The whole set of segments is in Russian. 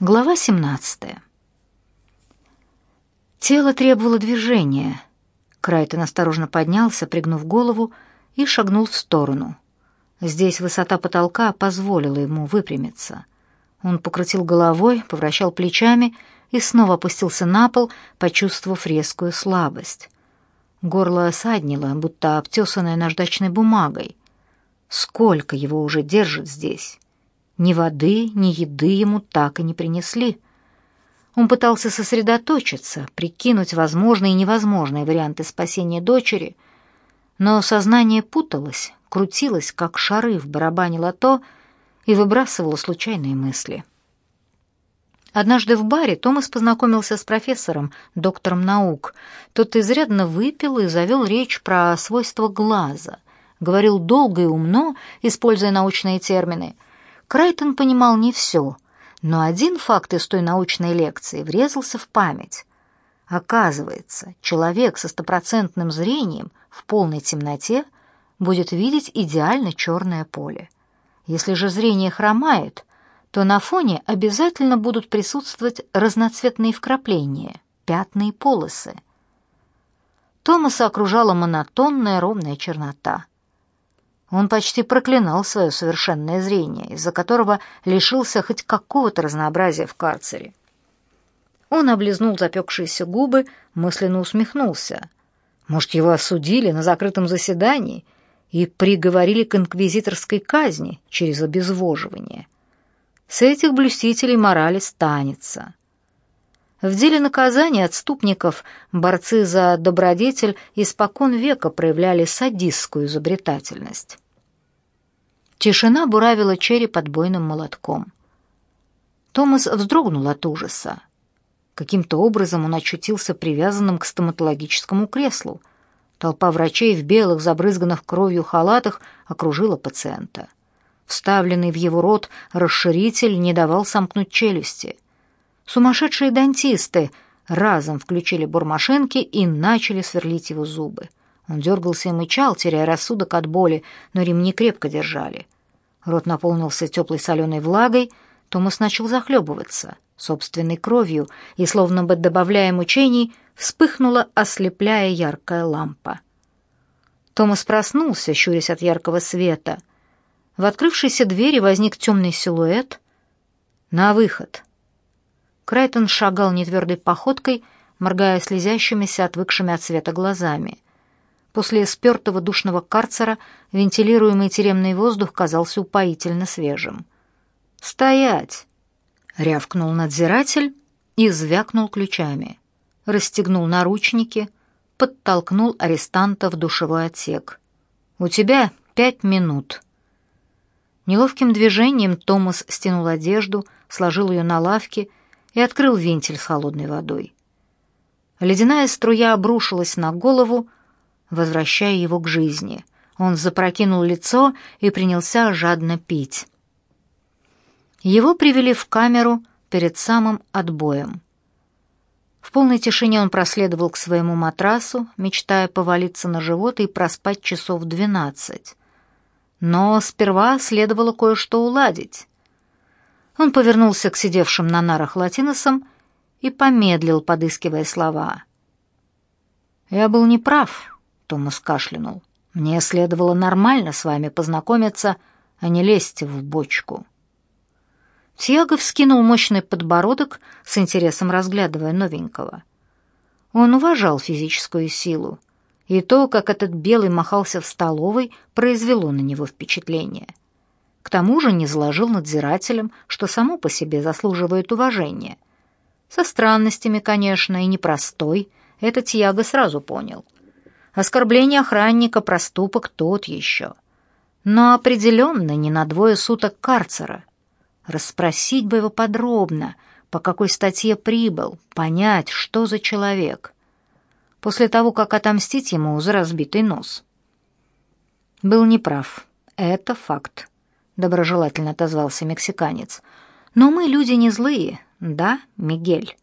Глава 17. Тело требовало движения. Крайтон осторожно поднялся, пригнув голову, и шагнул в сторону. Здесь высота потолка позволила ему выпрямиться. Он покрутил головой, повращал плечами и снова опустился на пол, почувствовав резкую слабость. Горло осаднило, будто обтесанное наждачной бумагой. Сколько его уже держит здесь? Ни воды, ни еды ему так и не принесли. Он пытался сосредоточиться, прикинуть возможные и невозможные варианты спасения дочери, но сознание путалось, крутилось, как шары в барабане лото, и выбрасывало случайные мысли. Однажды в баре Томас познакомился с профессором, доктором наук. Тот изрядно выпил и завел речь про свойства глаза. Говорил долго и умно, используя научные термины — Крайтон понимал не все, но один факт из той научной лекции врезался в память. Оказывается, человек со стопроцентным зрением в полной темноте будет видеть идеально черное поле. Если же зрение хромает, то на фоне обязательно будут присутствовать разноцветные вкрапления, пятна полосы. Томаса окружала монотонная ровная чернота. Он почти проклинал свое совершенное зрение, из-за которого лишился хоть какого-то разнообразия в карцере. Он облизнул запекшиеся губы, мысленно усмехнулся. Может, его осудили на закрытом заседании и приговорили к инквизиторской казни через обезвоживание. С этих блюстителей морали станется. В деле наказания отступников борцы за добродетель испокон века проявляли садистскую изобретательность. Тишина буравила череп отбойным молотком. Томас вздрогнул от ужаса. Каким-то образом он очутился привязанным к стоматологическому креслу. Толпа врачей в белых, забрызганных кровью халатах окружила пациента. Вставленный в его рот расширитель не давал сомкнуть челюсти — Сумасшедшие дантисты разом включили бормашинки и начали сверлить его зубы. Он дергался и мычал, теряя рассудок от боли, но ремни крепко держали. Рот наполнился теплой соленой влагой, Томас начал захлебываться собственной кровью, и, словно бы добавляя мучений, вспыхнула, ослепляя яркая лампа. Томас проснулся, щурясь от яркого света. В открывшейся двери возник темный силуэт. «На выход!» Крайтон шагал нетвердой походкой, моргая слезящимися, отвыкшими от света глазами. После спертого душного карцера вентилируемый тюремный воздух казался упоительно свежим. «Стоять!» — рявкнул надзиратель и звякнул ключами. Расстегнул наручники, подтолкнул арестанта в душевой отсек. «У тебя пять минут». Неловким движением Томас стянул одежду, сложил ее на лавке и открыл вентиль с холодной водой. Ледяная струя обрушилась на голову, возвращая его к жизни. Он запрокинул лицо и принялся жадно пить. Его привели в камеру перед самым отбоем. В полной тишине он проследовал к своему матрасу, мечтая повалиться на живот и проспать часов двенадцать. Но сперва следовало кое-что уладить. Он повернулся к сидевшим на нарах латиносам и помедлил, подыскивая слова. «Я был неправ», — Томас кашлянул. «Мне следовало нормально с вами познакомиться, а не лезть в бочку». Тьяго вскинул мощный подбородок, с интересом разглядывая новенького. Он уважал физическую силу, и то, как этот белый махался в столовой, произвело на него впечатление — к тому же не заложил надзирателям, что само по себе заслуживает уважения. Со странностями, конечно, и непростой, это Тьяго сразу понял. Оскорбление охранника — проступок тот еще. Но определенно не на двое суток карцера. Расспросить бы его подробно, по какой статье прибыл, понять, что за человек. После того, как отомстить ему за разбитый нос. Был неправ. Это факт доброжелательно отозвался мексиканец. Но мы люди не злые, да, Мигель?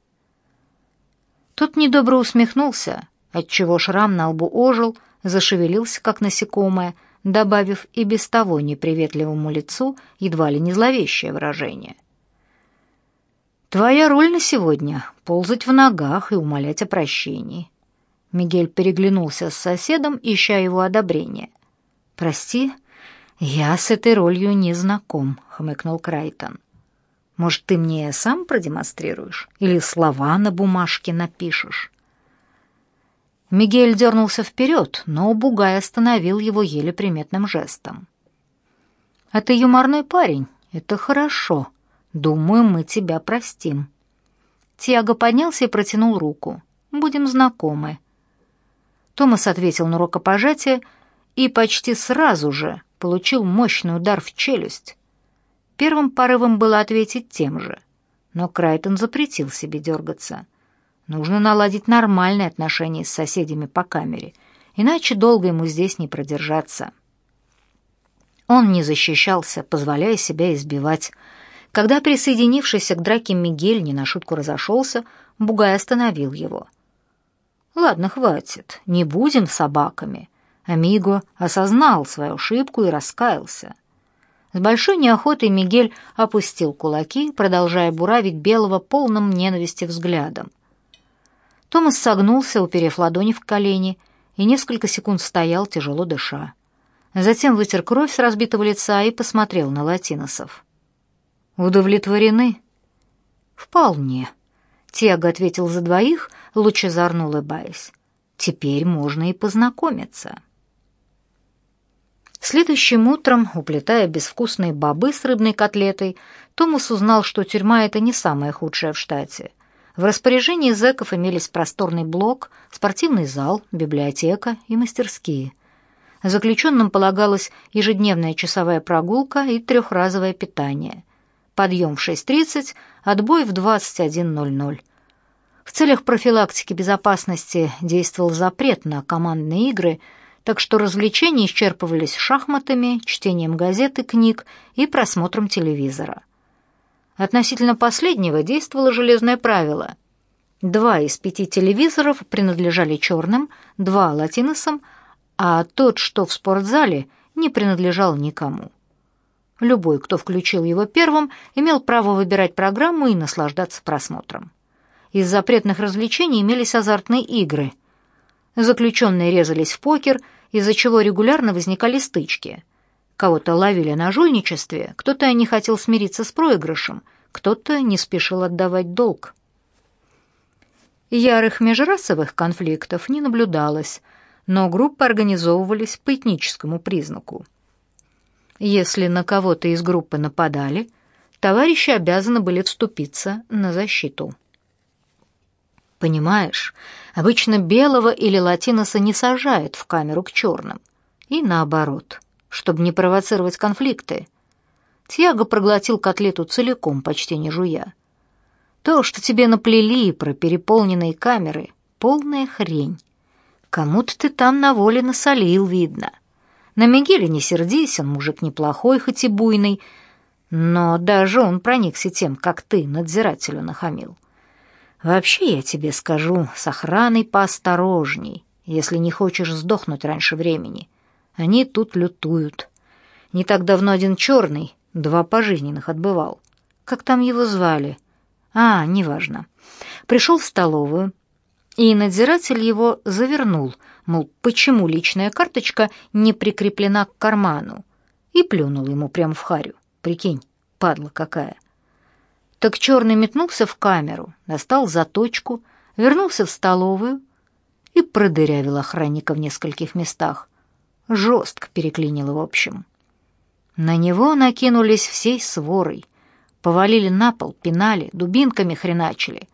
Тот недобро усмехнулся, отчего шрам на лбу ожил, зашевелился как насекомое, добавив и без того неприветливому лицу едва ли не зловещее выражение. Твоя роль на сегодня — ползать в ногах и умолять о прощении. Мигель переглянулся с соседом, ища его одобрения. «Прости, я с этой ролью не знаком», — хмыкнул Крайтон. «Может, ты мне сам продемонстрируешь? Или слова на бумажке напишешь?» Мигель дернулся вперед, но Бугай остановил его еле приметным жестом. «А ты юморной парень, это хорошо. Думаю, мы тебя простим». Тиаго поднялся и протянул руку. «Будем знакомы». Томас ответил на рукопожатие и почти сразу же получил мощный удар в челюсть. Первым порывом было ответить тем же, но Крайтон запретил себе дергаться. Нужно наладить нормальные отношения с соседями по камере, иначе долго ему здесь не продержаться. Он не защищался, позволяя себя избивать. Когда присоединившийся к драке Мигель не на шутку разошелся, Бугай остановил его. «Ладно, хватит, не будем собаками». Амиго осознал свою ошибку и раскаялся. С большой неохотой Мигель опустил кулаки, продолжая буравить белого полным ненависти взглядом. Томас согнулся, уперев ладони в колени, и несколько секунд стоял, тяжело дыша. Затем вытер кровь с разбитого лица и посмотрел на латиносов. «Удовлетворены?» «Вполне», — Тиаго ответил за двоих, лучезарно улыбаясь. «Теперь можно и познакомиться». Следующим утром, уплетая безвкусные бобы с рыбной котлетой, Томас узнал, что тюрьма — это не самая худшая в штате — в распоряжении зэков имелись просторный блок, спортивный зал, библиотека и мастерские. Заключенным полагалась ежедневная часовая прогулка и трехразовое питание. Подъем в 6.30, отбой в 21.00. В целях профилактики безопасности действовал запрет на командные игры, так что развлечения исчерпывались шахматами, чтением газет и книг и просмотром телевизора. Относительно последнего действовало железное правило. Два из пяти телевизоров принадлежали черным, два — латиносам, а тот, что в спортзале, не принадлежал никому. Любой, кто включил его первым, имел право выбирать программу и наслаждаться просмотром. Из запретных развлечений имелись азартные игры. Заключенные резались в покер, из-за чего регулярно возникали стычки — Кого-то ловили на жульничестве, кто-то не хотел смириться с проигрышем, кто-то не спешил отдавать долг. Ярых межрасовых конфликтов не наблюдалось, но группы организовывались по этническому признаку. Если на кого-то из группы нападали, товарищи обязаны были вступиться на защиту. Понимаешь, обычно белого или латиноса не сажают в камеру к черным, и наоборот чтобы не провоцировать конфликты. Тьяго проглотил котлету целиком, почти не жуя. То, что тебе наплели про переполненные камеры, полная хрень. Кому-то ты там на воле насолил, видно. На Мигеля не сердись, он мужик неплохой, хоть и буйный, но даже он проникся тем, как ты надзирателю нахамил. Вообще, я тебе скажу, с охраной поосторожней, если не хочешь сдохнуть раньше времени. Они тут лютуют. Не так давно один черный, два пожизненных отбывал. Как там его звали? А, неважно. Пришел в столовую, и надзиратель его завернул, мол, почему личная карточка не прикреплена к карману, и плюнул ему прямо в харю. Прикинь, падла какая. Так черный метнулся в камеру, достал заточку, вернулся в столовую и продырявил охранника в нескольких местах. Жестко переклинило в общем. На него накинулись всей сворой. Повалили на пол, пинали, дубинками хреначили.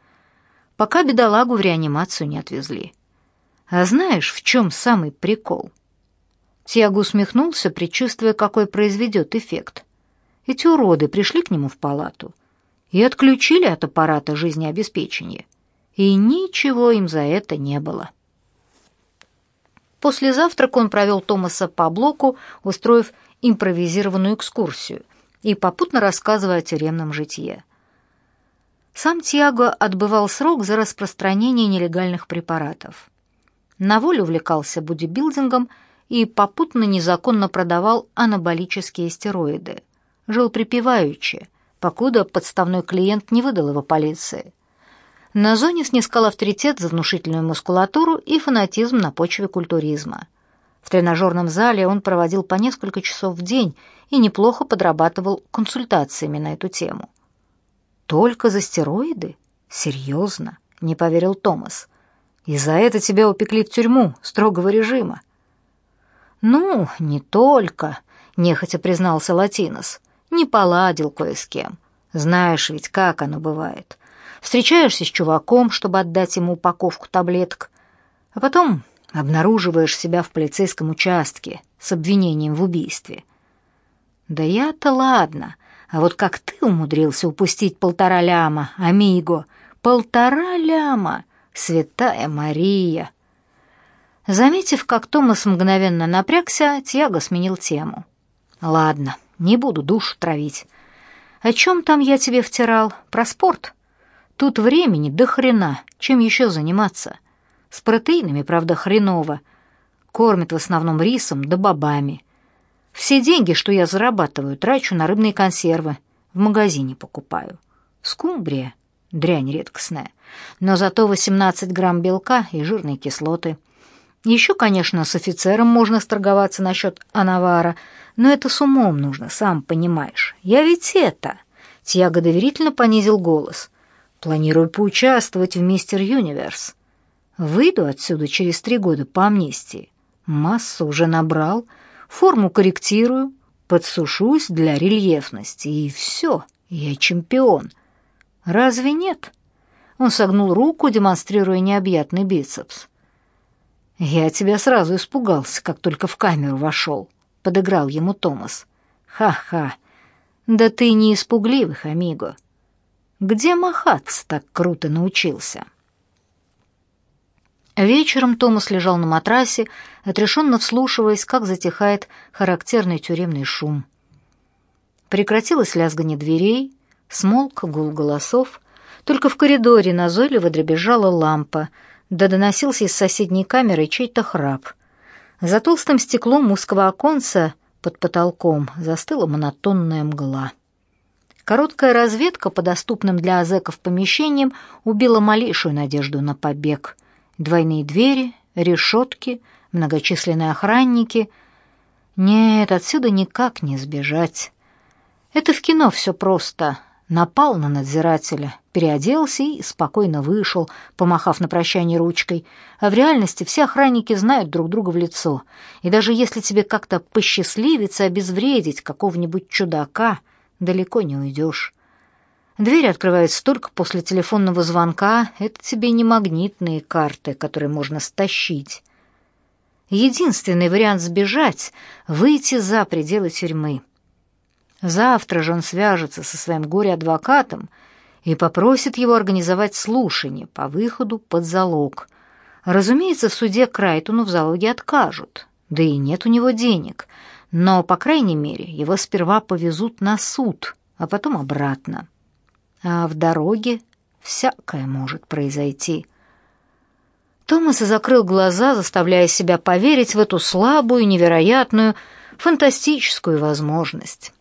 Пока бедолагу в реанимацию не отвезли. А знаешь, в чем самый прикол? Тиаго усмехнулся, предчувствуя, какой произведет эффект. Эти уроды пришли к нему в палату и отключили от аппарата жизнеобеспечения. И ничего им за это не было. После завтрака он провел Томаса по блоку, устроив импровизированную экскурсию и попутно рассказывая о тюремном житье. Сам Тиаго отбывал срок за распространение нелегальных препаратов. На волю увлекался бодибилдингом и попутно незаконно продавал анаболические стероиды. Жил припеваючи, покуда подставной клиент не выдал его полиции. На зоне снискал авторитет за внушительную мускулатуру и фанатизм на почве культуризма. В тренажерном зале он проводил по несколько часов в день и неплохо подрабатывал консультациями на эту тему. «Только за стероиды? Серьезно?» — не поверил Томас. «И за это тебя упекли в тюрьму строгого режима». «Ну, не только», — нехотя признался Латинос. «Не поладил кое с кем. Знаешь ведь, как оно бывает. Встречаешься с чуваком, чтобы отдать ему упаковку таблеток, а потом обнаруживаешь себя в полицейском участке с обвинением в убийстве. Да я-то ладно, а вот как ты умудрился упустить полтора ляма, амиго? Полтора ляма, святая Мария!» Заметив, как Томас мгновенно напрягся, Тьяго сменил тему. «Ладно, не буду душу травить. О чем там я тебе втирал? Про спорт? Тут времени до хрена, чем еще заниматься? С протеинами, правда, хреново. Кормят в основном рисом да бобами. Все деньги, что я зарабатываю, трачу на рыбные консервы. В магазине покупаю. Скумбрия — дрянь редкостная. Но зато 18 грамм белка и жирной кислоты. Еще, конечно, с офицером можно сторговаться насчет анавара, но это с умом нужно, сам понимаешь. Я ведь это... Тьяго доверительно понизил голос. Планирую поучаствовать в «Мистер Юниверс». Выйду отсюда через три года по амнистии. Массу уже набрал — форму корректирую, подсушусь для рельефности, и все, я чемпион. Разве нет? Он согнул руку, демонстрируя необъятный бицепс. Я тебя сразу испугался, как только в камеру вошел, подыграл ему Томас. Ха-ха. Да ты не испугливых, амиго. Где махаться так круто научился? Вечером Томас лежал на матрасе, отрешенно вслушиваясь, как затихает характерный тюремный шум. Прекратилось лязгание дверей, смолк гул голосов, только в коридоре назойливо дребезжала лампа, да доносился из соседней камеры чей-то храп. За толстым стеклом узкого оконца под потолком застыла монотонная мгла. Короткая разведка по доступным для азеков помещениям убила малейшую надежду на побег. Двойные двери, решетки, многочисленные охранники. Нет, отсюда никак не сбежать. Это в кино все просто. Напал на надзирателя, переоделся и спокойно вышел, помахав на прощание ручкой. А в реальности все охранники знают друг друга в лицо. И даже если тебе как-то посчастливится обезвредить какого-нибудь чудака, далеко не уйдешь. Дверь открывается только после телефонного звонка. Это тебе не магнитные карты, которые можно стащить. Единственный вариант сбежать — выйти за пределы тюрьмы. Завтра же он свяжется со своим горе-адвокатом и попросит его организовать слушание по выходу под залог. Разумеется, в суде Крайтону в залоге откажут, да и нет у него денег, но, по крайней мере, его сперва повезут на суд, а потом обратно а в дороге всякое может произойти. Томас закрыл глаза, заставляя себя поверить в эту слабую, невероятную, фантастическую возможность.